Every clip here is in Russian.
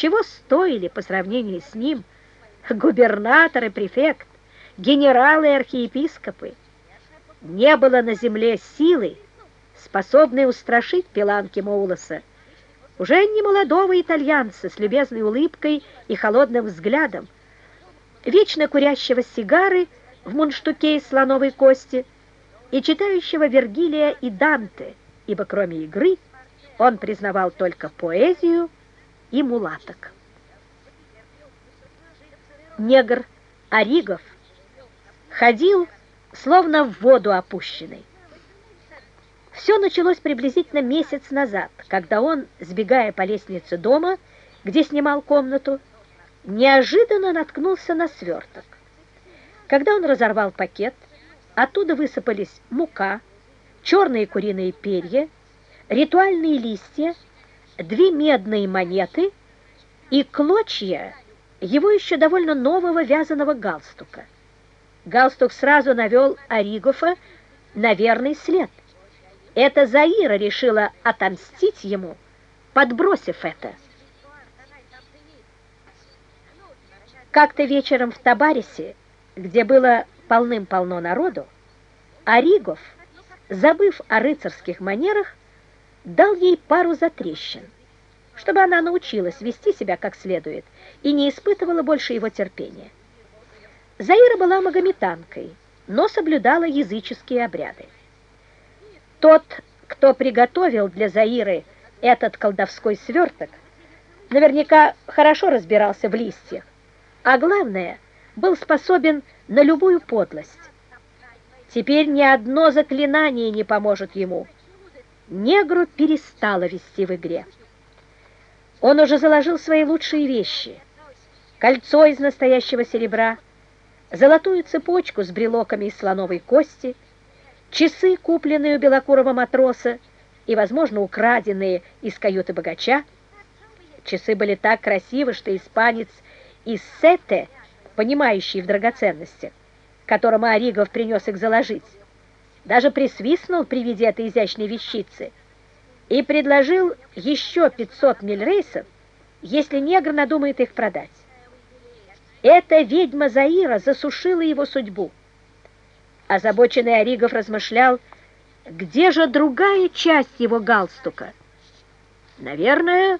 Чего стоили по сравнению с ним губернатор и префект, генералы и архиепископы? Не было на земле силы, способной устрашить Пиланки Моулоса, уже не молодого итальянца с любезной улыбкой и холодным взглядом, вечно курящего сигары в мундштуке из слоновой кости и читающего Вергилия и Данте, ибо кроме игры он признавал только поэзию и мулаток. Негр Оригов ходил, словно в воду опущенный. Все началось приблизительно месяц назад, когда он, сбегая по лестнице дома, где снимал комнату, неожиданно наткнулся на сверток. Когда он разорвал пакет, оттуда высыпались мука, черные куриные перья, ритуальные листья, две медные монеты и клочья его еще довольно нового вязаного галстука. Галстук сразу навел Оригофа на верный след. Это Заира решила отомстить ему, подбросив это. Как-то вечером в Табарисе, где было полным-полно народу, Оригов, забыв о рыцарских манерах, дал ей пару затрещин, чтобы она научилась вести себя как следует и не испытывала больше его терпения. Заира была магометанкой, но соблюдала языческие обряды. Тот, кто приготовил для Заиры этот колдовской сверток, наверняка хорошо разбирался в листьях, а главное, был способен на любую подлость. Теперь ни одно заклинание не поможет ему. Негру перестало вести в игре. Он уже заложил свои лучшие вещи. Кольцо из настоящего серебра, золотую цепочку с брелоками из слоновой кости — часы, купленные у белокурого матроса и, возможно, украденные из каюты богача. Часы были так красивы, что испанец из Сете, понимающий в драгоценностях, которому Оригов принес их заложить, даже присвистнул при виде этой изящной вещицы и предложил еще 500 миль рейсов, если негр надумает их продать. Эта ведьма Заира засушила его судьбу. Озабоченный Оригов размышлял, где же другая часть его галстука? Наверное,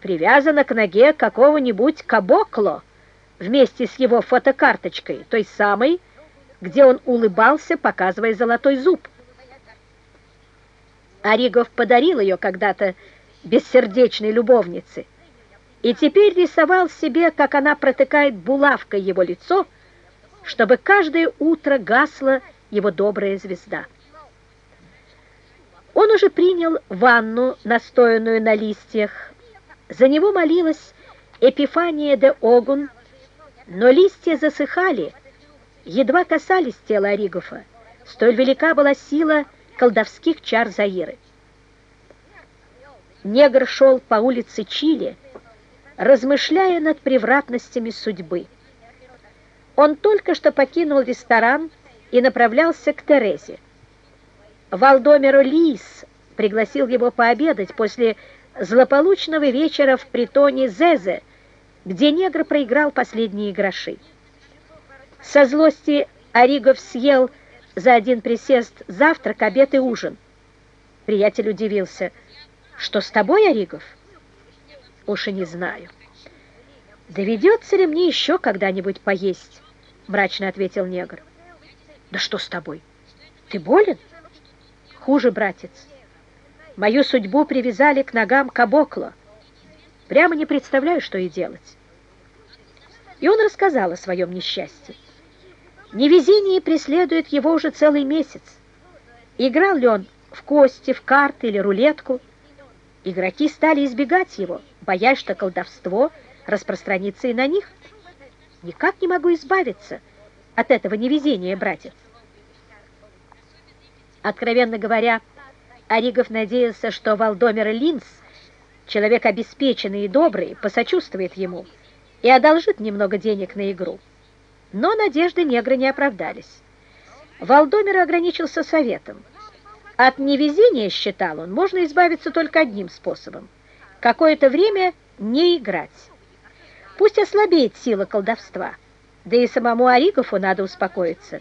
привязана к ноге какого-нибудь кабокло вместе с его фотокарточкой, той самой, где он улыбался, показывая золотой зуб. Оригов подарил ее когда-то бессердечной любовнице, и теперь рисовал себе, как она протыкает булавкой его лицо, чтобы каждое утро гасла его добрая звезда. Он уже принял ванну, настоянную на листьях. За него молилась Эпифания де Огун, но листья засыхали, едва касались тела Оригофа. Столь велика была сила колдовских чар Заиры. Негр шел по улице Чили, размышляя над превратностями судьбы. Он только что покинул ресторан и направлялся к Терезе. Валдомеро Лис пригласил его пообедать после злополучного вечера в притоне Зезе, где негр проиграл последние гроши. Со злости Оригов съел за один присест завтрак, обед и ужин. Приятель удивился. «Что с тобой, Оригов?» «Уж и не знаю. Доведется ли мне еще когда-нибудь поесть?» мрачно ответил негр. Да что с тобой? Ты болен? Хуже, братец. Мою судьбу привязали к ногам кабокла. Прямо не представляю, что и делать. И он рассказал о своем несчастье. Невезение преследует его уже целый месяц. Играл ли он в кости, в карты или рулетку? Игроки стали избегать его, боясь, что колдовство распространится и на них. Никак не могу избавиться от этого невезения, братец. Откровенно говоря, Оригов надеялся, что Валдомер Линц, человек обеспеченный и добрый, посочувствует ему и одолжит немного денег на игру. Но надежды негра не оправдались. Валдомер ограничился советом. От невезения, считал он, можно избавиться только одним способом. Какое-то время не играть. Пусть ослабеет сила колдовства, да и самому Оригову надо успокоиться.